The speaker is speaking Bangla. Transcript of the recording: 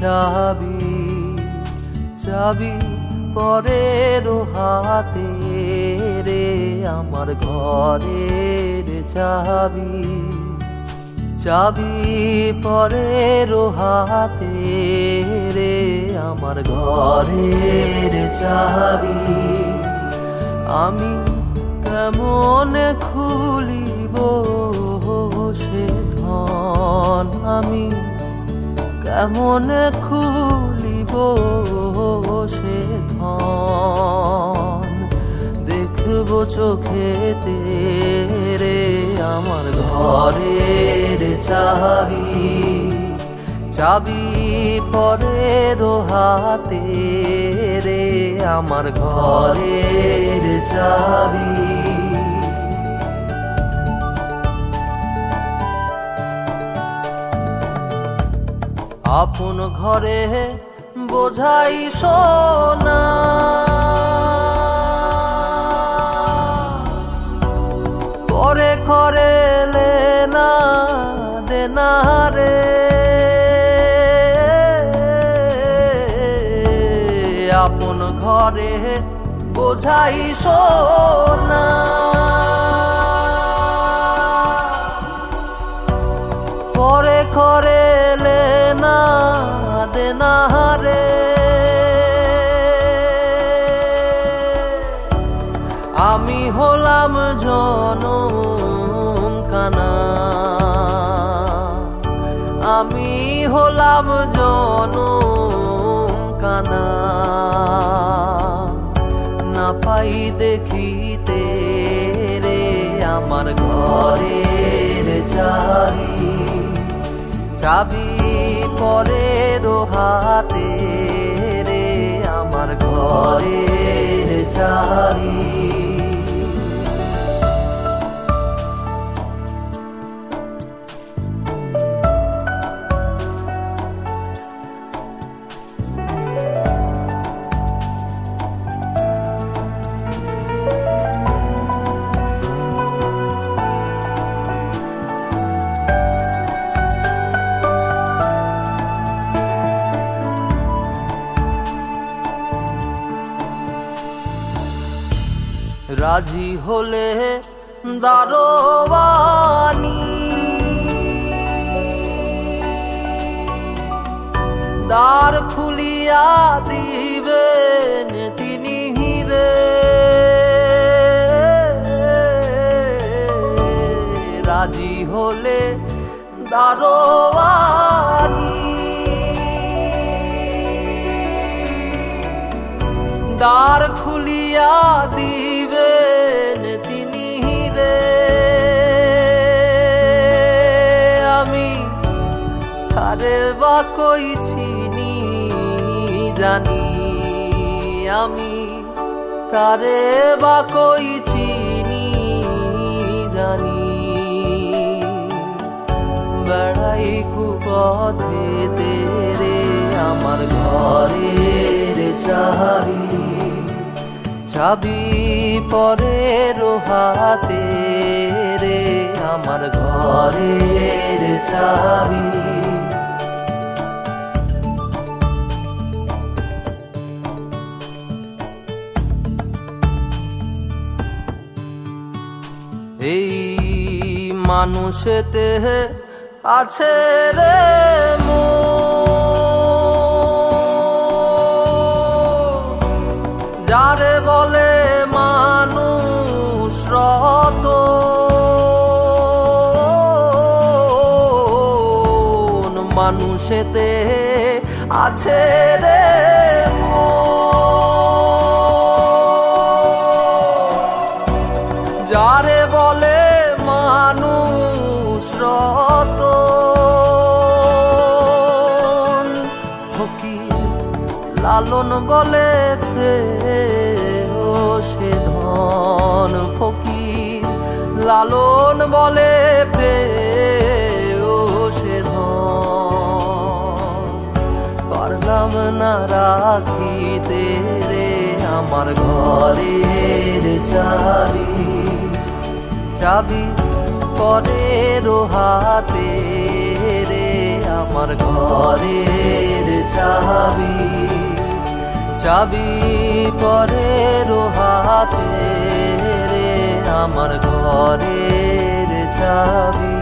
চাবি চাবি পরের হাতে রে আমার ঘরের চাবি চাবি পরের হাতে রে আমার ঘরের চাবি। আমি কেমন খুলিব সে ধন আমি কেমন খুলিব সে ধন। দেখব চোখেতে রে আমার ঘরের চাবি। চাবি পরের হাতে রে আমার ঘরের চাবি। আপন ঘরে বোঝাই সোনা। পরে করে লেনা দেনা রে। আপন ঘরে বোঝাই সোনা। পরে করে দেনা আমি হলাম জনম কানা। আমি হলাম জনম কানা। না পাই দেখিতে রে আমার ঘরের চাবি চাবি পরে হাতে রে আমার ঘরের রাজি হলে দারোয়ানি। দ্বার খুলিয়া দিবেন তিনি হিরে। রাজি হলে দারোয়ানি। দ্বার খুলিয়া দিবেন বা কই চিনি জানি আমি? তারে বা কই চিনি জানি? বেড়াই কুপথে তেরে আমার ঘরে ঘরের চাবি। চাবি পরের হাতে রে আমার ঘরের চাবি। মানুষেতে আছে রে যারে বলে মানুষ রত। মানুষেতে আছে রে যারে লালন বলে ও সে ধন ফকির। লালন বলে ও সে ধন। পারলাম না রাখিতে রে আমার ঘরের চাবি। চাবি পরের হাতে রে আমার ঘরের চাবি। চাবি পরে রোহাতে হাতে রে আমার ঘরের চাবি।